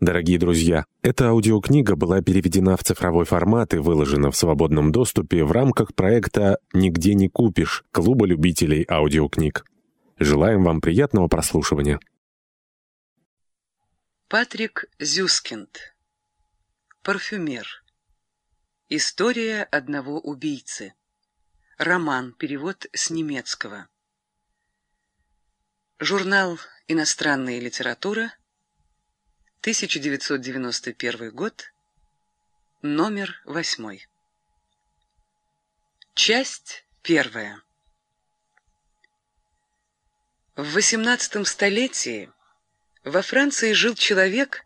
Дорогие друзья, эта аудиокнига была переведена в цифровой формат и выложена в свободном доступе в рамках проекта «Нигде не купишь» Клуба любителей аудиокниг. Желаем вам приятного прослушивания. Патрик Зюскинд. Парфюмер. История одного убийцы. Роман. Перевод с немецкого. Журнал «Иностранная литература», 1991 год, номер восьмой. Часть первая. В XVIII столетии во Франции жил человек,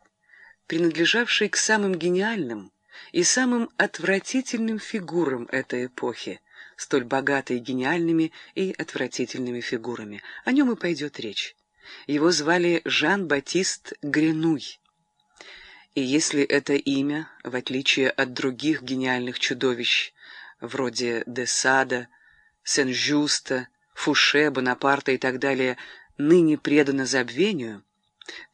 принадлежавший к самым гениальным и самым отвратительным фигурам этой эпохи, столь богатой гениальными и отвратительными фигурами. О нем и пойдет речь. Его звали Жан-Батист Гренуй. И если это имя, в отличие от других гениальных чудовищ, вроде де Сада, Сен-Жюста, Фуше, Бонапарта и так далее, ныне предано забвению,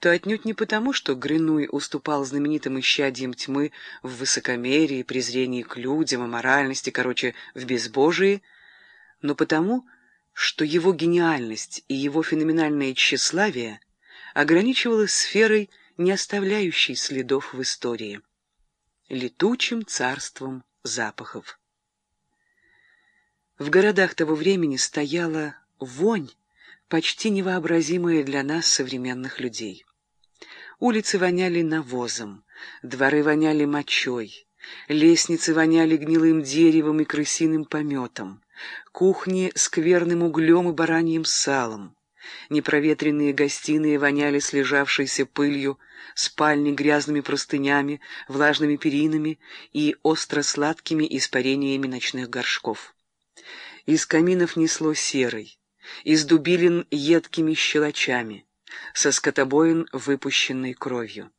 то отнюдь не потому, что Гринуй уступал знаменитым исчадьям тьмы в высокомерии, презрении к людям, аморальности, короче, в безбожии, но потому, что его гениальность и его феноменальное тщеславие ограничивалось сферой не оставляющий следов в истории, летучим царством запахов. В городах того времени стояла вонь, почти невообразимая для нас, современных людей. Улицы воняли навозом, дворы воняли мочой, лестницы воняли гнилым деревом и крысиным пометом, кухни — скверным углем и бараньим салом, Непроветренные гостиные воняли слежавшейся пылью, спальни грязными простынями, влажными перинами и остро-сладкими испарениями ночных горшков. Из каминов несло серой, из дубилин едкими щелочами, со скотобоин выпущенной кровью.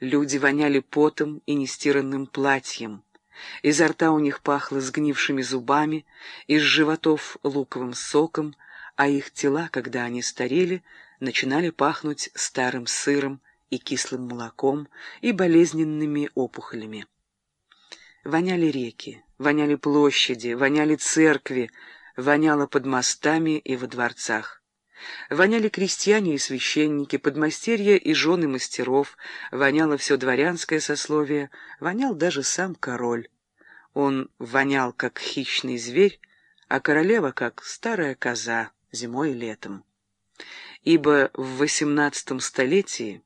Люди воняли потом и нестиранным платьем, изо рта у них пахло сгнившими зубами, из животов луковым соком, а их тела, когда они старели, начинали пахнуть старым сыром и кислым молоком и болезненными опухолями. Воняли реки, воняли площади, воняли церкви, воняло под мостами и во дворцах. Воняли крестьяне и священники, подмастерья и жены мастеров, воняло все дворянское сословие, вонял даже сам король. Он вонял, как хищный зверь, а королева, как старая коза зимой и летом. Ибо в XVIII столетии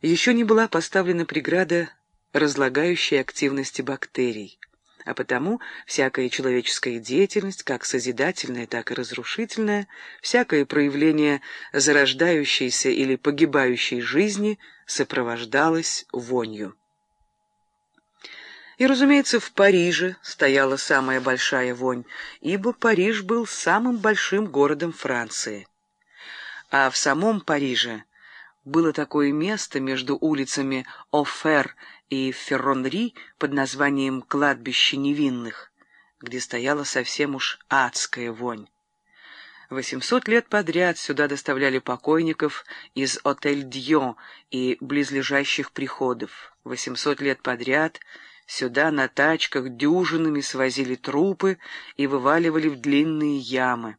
еще не была поставлена преграда разлагающей активности бактерий, а потому всякая человеческая деятельность, как созидательная, так и разрушительная, всякое проявление зарождающейся или погибающей жизни сопровождалось вонью. И, разумеется, в Париже стояла самая большая вонь, ибо Париж был самым большим городом Франции. А в самом Париже было такое место между улицами Офер и Ферронри под названием «Кладбище невинных», где стояла совсем уж адская вонь. Восемьсот лет подряд сюда доставляли покойников из отель Дьон и близлежащих приходов. Восемьсот лет подряд — Сюда на тачках дюжинами свозили трупы и вываливали в длинные ямы.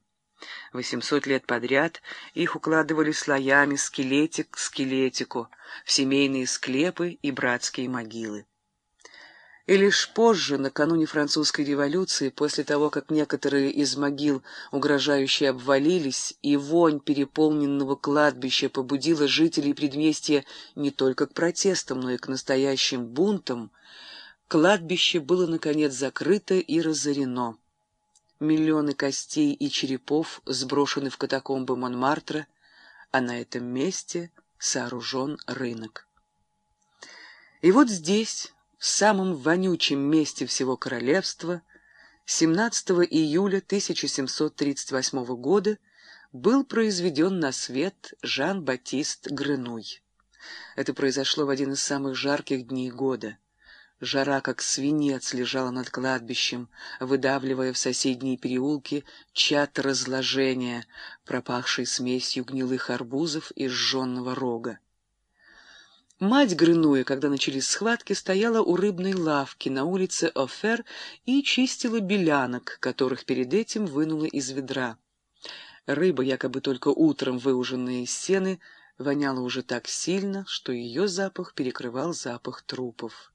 Восемьсот лет подряд их укладывали слоями скелетик к скелетику в семейные склепы и братские могилы. И лишь позже, накануне французской революции, после того, как некоторые из могил угрожающе обвалились, и вонь переполненного кладбища побудила жителей предместья не только к протестам, но и к настоящим бунтам, Кладбище было, наконец, закрыто и разорено. Миллионы костей и черепов сброшены в катакомбы Монмартра, а на этом месте сооружен рынок. И вот здесь, в самом вонючем месте всего королевства, 17 июля 1738 года был произведен на свет Жан-Батист Гренуй. Это произошло в один из самых жарких дней года. Жара, как свинец, лежала над кладбищем, выдавливая в соседние переулки чат разложения, пропахший смесью гнилых арбузов и сжженного рога. Мать Грынуя, когда начались схватки, стояла у рыбной лавки на улице Офер и чистила белянок, которых перед этим вынула из ведра. Рыба, якобы только утром выуженная из сены, воняла уже так сильно, что ее запах перекрывал запах трупов.